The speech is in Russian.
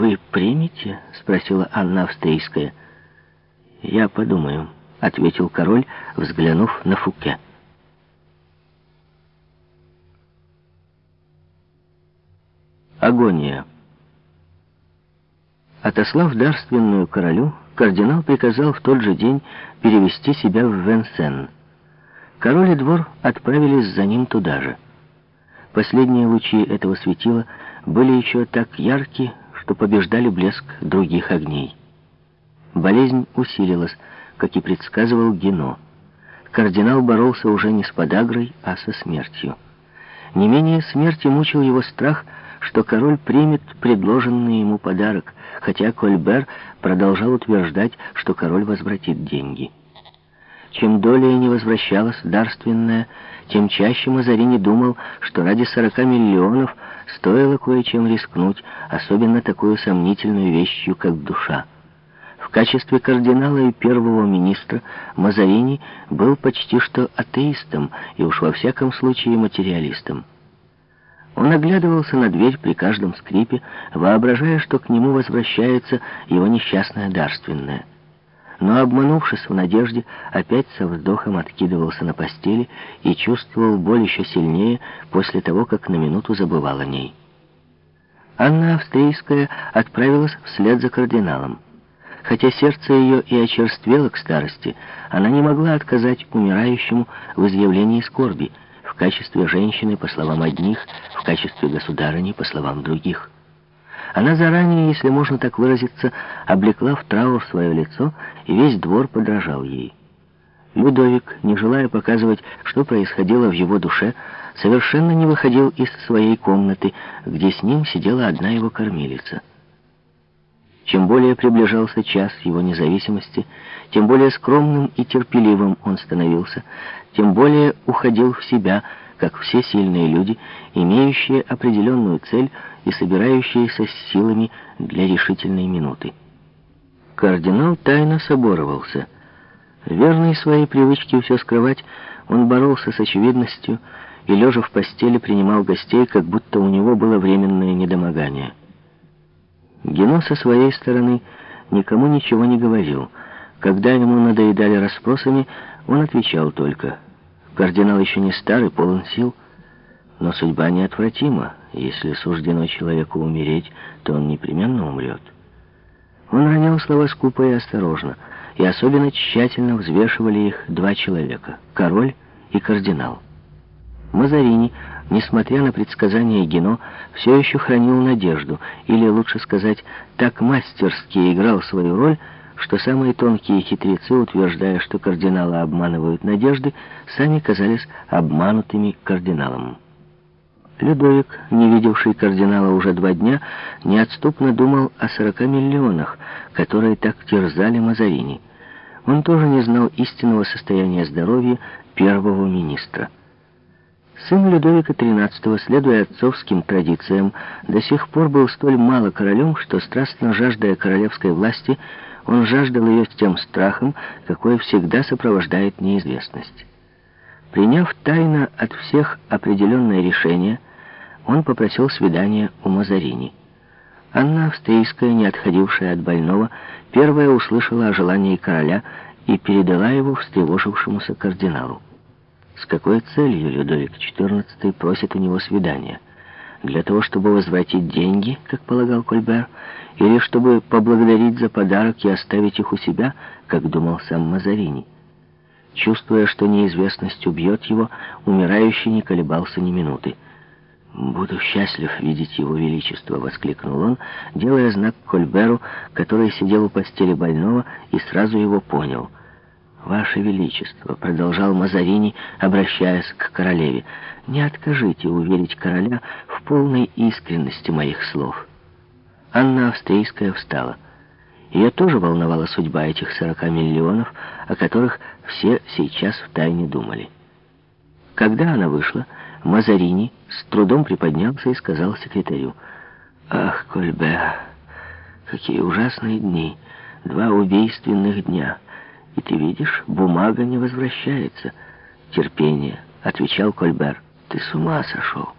«Вы примете?» — спросила Анна Австрийская. «Я подумаю», — ответил король, взглянув на Фуке. Агония. Отослав дарственную королю, кардинал приказал в тот же день перевести себя в Венсен. Король и двор отправились за ним туда же. Последние лучи этого светила были еще так ярки, что побеждали блеск других огней. Болезнь усилилась, как и предсказывал Гено. Кардинал боролся уже не с подагрой, а со смертью. Не менее смерти мучил его страх, что король примет предложенный ему подарок, хотя Кольбер продолжал утверждать, что король возвратит деньги. Чем долее не возвращалась дарственная, тем чаще Мазарини думал, что ради 40 миллионов стоило кое-чем рискнуть, особенно такую сомнительную вещью, как душа. В качестве кардинала и первого министра Мазарини был почти что атеистом и уж во всяком случае материалистом. Он оглядывался на дверь при каждом скрипе, воображая, что к нему возвращается его несчастная дарственная но, обманувшись в надежде, опять со вздохом откидывался на постели и чувствовал боль еще сильнее после того, как на минуту забывал о ней. Анна Австрийская отправилась вслед за кардиналом. Хотя сердце ее и очерствело к старости, она не могла отказать умирающему в изъявлении скорби, в качестве женщины, по словам одних, в качестве государыни, по словам других. Она заранее, если можно так выразиться, облекла в траур свое лицо, и весь двор подражал ей. Людовик, не желая показывать, что происходило в его душе, совершенно не выходил из своей комнаты, где с ним сидела одна его кормилица. Чем более приближался час его независимости, тем более скромным и терпеливым он становился, тем более уходил в себя, как все сильные люди, имеющие определенную цель и собирающиеся с силами для решительной минуты. Кардинал тайно соборовался. Верный своей привычке все скрывать, он боролся с очевидностью и, лежа в постели, принимал гостей, как будто у него было временное недомогание. Гено со своей стороны никому ничего не говорил. Когда ему надоедали расспросами, он отвечал только — Кардинал еще не старый, полон сил, но судьба неотвратима. Если суждено человеку умереть, то он непременно умрет. Он ронял слова скупо и осторожно, и особенно тщательно взвешивали их два человека — король и кардинал. Мазарини, несмотря на предсказания Гено, все еще хранил надежду, или, лучше сказать, так мастерски играл свою роль, что самые тонкие хитрецы, утверждая, что кардиналы обманывают надежды, сами казались обманутыми кардиналом. Людовик, не видевший кардинала уже два дня, неотступно думал о 40 миллионах, которые так терзали Мазарини. Он тоже не знал истинного состояния здоровья первого министра. Сын Людовика XIII, следуя отцовским традициям, до сих пор был столь мало королем, что, страстно жаждая королевской власти, он жаждал ее с тем страхом, какой всегда сопровождает неизвестность. Приняв тайно от всех определенное решение, он попросил свидания у Мазарини. Анна Австрийская, не отходившая от больного, первая услышала о желании короля и передала его встревожившемуся кардиналу. С какой целью Людовик XIV просит у него свидания? Для того, чтобы возвратить деньги, как полагал Кольбер, или чтобы поблагодарить за подарок и оставить их у себя, как думал сам Мазарини. Чувствуя, что неизвестность убьет его, умирающий не колебался ни минуты. «Буду счастлив видеть его величество», — воскликнул он, делая знак Кольберу, который сидел у постели больного и сразу его понял. «Ваше Величество», — продолжал Мазарини, обращаясь к королеве, — «не откажите уверить короля в полной искренности моих слов». Анна Австрийская встала. Ее тоже волновала судьба этих 40 миллионов, о которых все сейчас втайне думали. Когда она вышла, Мазарини с трудом приподнялся и сказал секретарю, «Ах, Кольбе, какие ужасные дни, два убийственных дня. И ты видишь, бумага не возвращается». «Терпение», — отвечал Кольбер, — «ты с ума сошел».